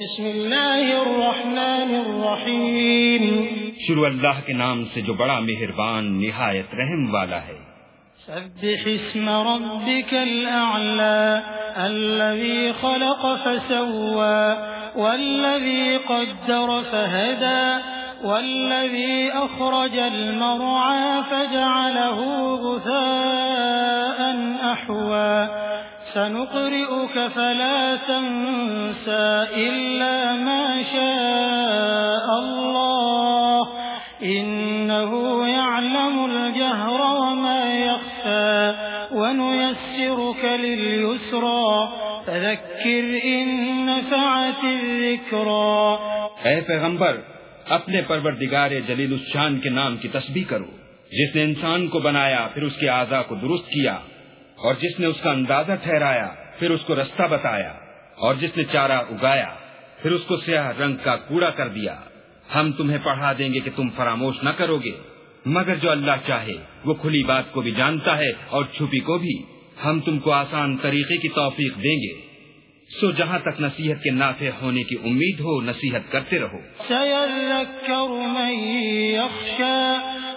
بسم الله الرحمن الرحيم شروع اللہ کے نام سے جو بڑا مہربان نہایت رحم والا ہے۔ سبح اسم ربك الأعلى الذي خلق فسوى والذي قدر فهدى والذي أخرج المرعى فجعله غثاء أحوى سنقرئك فلا تنسى إلا ما شاء الله إنه يعلم الجهر وما يخفى ونيسرك لليسرى فذكر إن نفعت الذكرى اے پیغمبر، اپنے پروردگار جلیل الشان کے نام کی تسبیح کرو، جس نے انسان کو بنایا، پھر اس کے اعضاء کو درست کیا اور جس نے اس کا اندازہ ٹھہرایا، پھر اس کو رستہ بتایا، اور جس نے چارہ اگایا، پھر اس کو سیاہ رنگ کا کوڑا کر دیا۔ ہم تمہیں پڑھا دیں گے کہ تم فراموش نہ کرو گے۔ مگر جو اللہ چاہے، وہ کھلی بات کو بھی جانتا ہے اور چھپی کو بھی۔ ہم تم کو آسان طریقے کی توفیق دیں گے۔ سو جہاں تک نصیحت کے نافع ہونے کی امید ہو، نصیحت کرتے رہو۔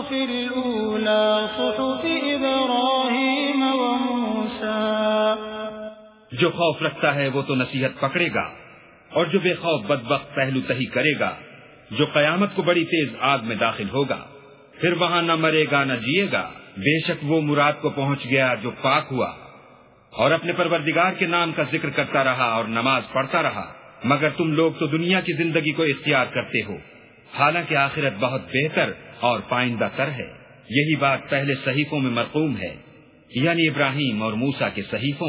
الصحف الأولى صحف إبراهيم وموسى. جو خوف رکھتا ہے وہ تو نصیحت پکڑے گا اور جو بے خوف بد پہلو تہی کرے گا، جو قیامت کو بڑی تیز آگ میں داخل ہوگا، پھر وہاں نہ مرے گا نہ جیے گا۔ بے شک وہ مراد کو پہنچ گیا جو پاک ہوا اور اپنے پروردگار کے نام کا ذکر کرتا رہا اور نماز پڑھتا رہا۔ مگر تم لوگ تو دنیا کی زندگی کو اختیار کرتے ہو۔ حالانکہ آخرت بہت بہتر اور پائندہ تر ہے۔ یہی بات پہلے صحیفوں میں مرقوم ہے یعنی ابراہیم اور موسا کے صحیفوں میں۔